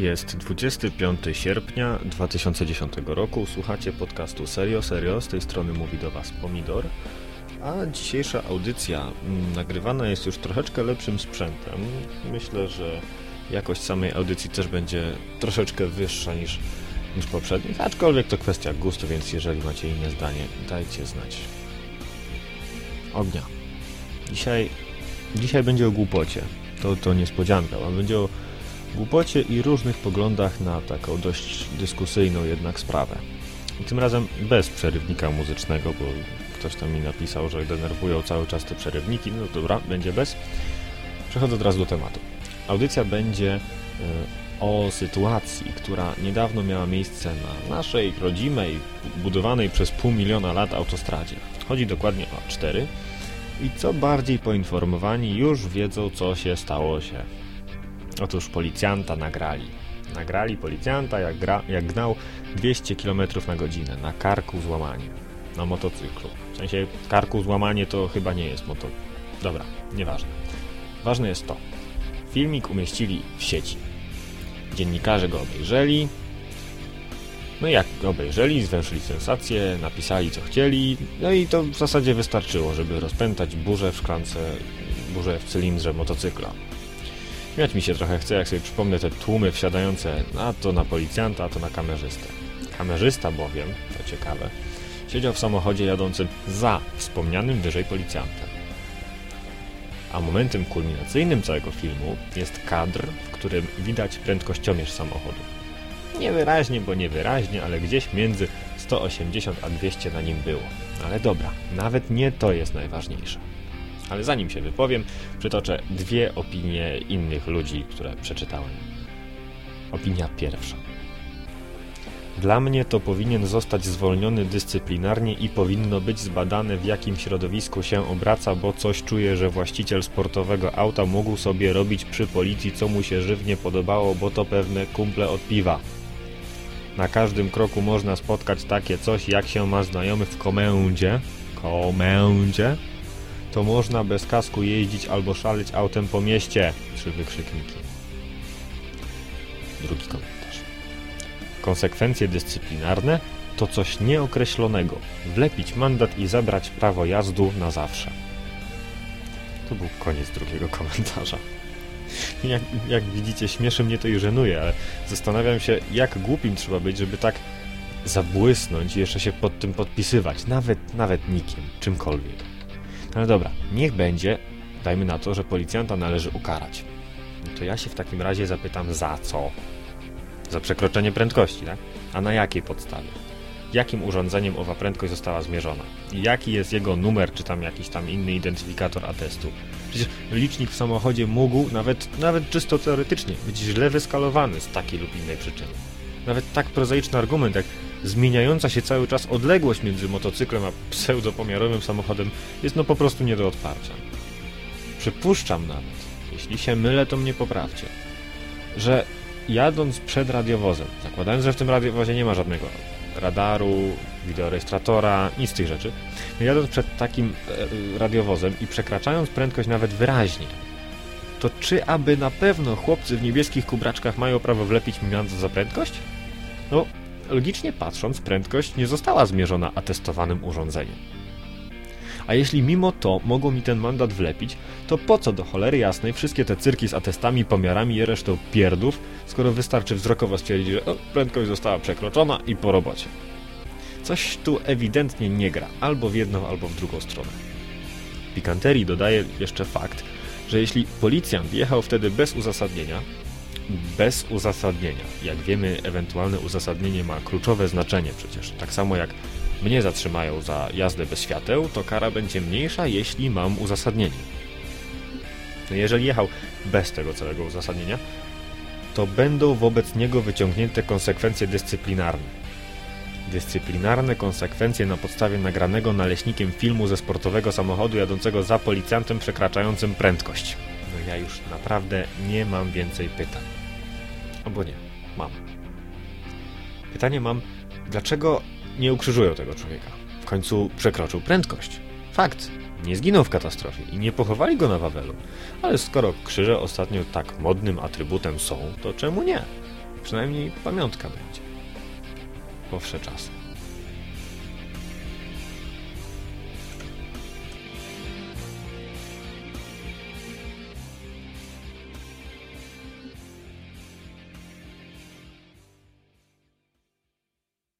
Jest 25 sierpnia 2010 roku. Słuchacie podcastu Serio Serio. Z tej strony mówi do Was Pomidor. A dzisiejsza audycja mm, nagrywana jest już troszeczkę lepszym sprzętem. Myślę, że jakość samej audycji też będzie troszeczkę wyższa niż, niż poprzednich, aczkolwiek to kwestia gustu, więc jeżeli macie inne zdanie, dajcie znać. Ognia. Dzisiaj, dzisiaj będzie o głupocie. To, to niespodzianka, będzie o głupocie i różnych poglądach na taką dość dyskusyjną jednak sprawę. I tym razem bez przerywnika muzycznego, bo ktoś tam mi napisał, że denerwują cały czas te przerywniki. No dobra, będzie bez. Przechodzę od razu do tematu. Audycja będzie y, o sytuacji, która niedawno miała miejsce na naszej rodzimej, budowanej przez pół miliona lat autostradzie. Chodzi dokładnie o 4 i co bardziej poinformowani już wiedzą, co się stało się. Otóż policjanta nagrali. Nagrali policjanta, jak, gra, jak gnał 200 km na godzinę na karku złamanie. Na motocyklu. W sensie karku złamanie to chyba nie jest moto... Dobra, nieważne. Ważne jest to. Filmik umieścili w sieci. Dziennikarze go obejrzeli. No i jak go obejrzeli, zwęszyli sensację, napisali co chcieli, no i to w zasadzie wystarczyło, żeby rozpętać burzę w szklance, burzę w cylindrze motocykla. Śmiać mi się trochę chce, jak sobie przypomnę te tłumy wsiadające a to na policjanta, a to na kamerzystę. Kamerzysta bowiem, to ciekawe, siedział w samochodzie jadącym za wspomnianym wyżej policjantem. A momentem kulminacyjnym całego filmu jest kadr, w którym widać prędkościomierz samochodu. Niewyraźnie, bo niewyraźnie, ale gdzieś między 180 a 200 na nim było. Ale dobra, nawet nie to jest najważniejsze. Ale zanim się wypowiem, przytoczę dwie opinie innych ludzi, które przeczytałem. Opinia pierwsza. Dla mnie to powinien zostać zwolniony dyscyplinarnie i powinno być zbadane w jakim środowisku się obraca, bo coś czuję, że właściciel sportowego auta mógł sobie robić przy policji co mu się żywnie podobało, bo to pewne kumple od piwa. Na każdym kroku można spotkać takie coś, jak się ma znajomych w komendzie, komendzie, to można bez kasku jeździć albo szaleć autem po mieście. Trzy wykrzykniki. Drugi komentarz. Konsekwencje dyscyplinarne to coś nieokreślonego. Wlepić mandat i zabrać prawo jazdu na zawsze. To był koniec drugiego komentarza. Jak, jak widzicie, śmieszy mnie to i żenuje, ale zastanawiam się, jak głupim trzeba być, żeby tak zabłysnąć i jeszcze się pod tym podpisywać. Nawet, nawet nikim, czymkolwiek. Ale dobra, niech będzie, dajmy na to, że policjanta należy ukarać. No to ja się w takim razie zapytam, za co? Za przekroczenie prędkości, tak? A na jakiej podstawie? Jakim urządzeniem owa prędkość została zmierzona? Jaki jest jego numer, czy tam jakiś tam inny identyfikator atestu? Przecież licznik w samochodzie mógł, nawet, nawet czysto teoretycznie, być źle wyskalowany z takiej lub innej przyczyny. Nawet tak prozaiczny argument jak zmieniająca się cały czas odległość między motocyklem a pseudopomiarowym samochodem jest no po prostu nie do odparcia. Przypuszczam nawet, jeśli się mylę, to mnie poprawcie, że jadąc przed radiowozem, zakładając, że w tym radiowozie nie ma żadnego radaru, wideorejestratora, nic z tych rzeczy, jadąc przed takim e, radiowozem i przekraczając prędkość nawet wyraźnie, to czy aby na pewno chłopcy w niebieskich kubraczkach mają prawo wlepić mi za prędkość? No, logicznie patrząc, prędkość nie została zmierzona atestowanym urządzeniem. A jeśli mimo to mogą mi ten mandat wlepić, to po co do cholery jasnej wszystkie te cyrki z atestami, pomiarami i resztą pierdów, skoro wystarczy wzrokowo stwierdzić, że o, prędkość została przekroczona i po robocie. Coś tu ewidentnie nie gra, albo w jedną, albo w drugą stronę. Pikanterii dodaje jeszcze fakt, że jeśli policjant jechał wtedy bez uzasadnienia, bez uzasadnienia. Jak wiemy, ewentualne uzasadnienie ma kluczowe znaczenie przecież. Tak samo jak mnie zatrzymają za jazdę bez świateł, to kara będzie mniejsza, jeśli mam uzasadnienie. No jeżeli jechał bez tego całego uzasadnienia, to będą wobec niego wyciągnięte konsekwencje dyscyplinarne. Dyscyplinarne konsekwencje na podstawie nagranego naleśnikiem filmu ze sportowego samochodu jadącego za policjantem przekraczającym prędkość. No ja już naprawdę nie mam więcej pytań. Albo nie, mam. Pytanie mam, dlaczego nie ukrzyżują tego człowieka? W końcu przekroczył prędkość. Fakt, nie zginął w katastrofie i nie pochowali go na Wawelu. Ale skoro krzyże ostatnio tak modnym atrybutem są, to czemu nie? Przynajmniej pamiątka będzie. Po wsze czasy.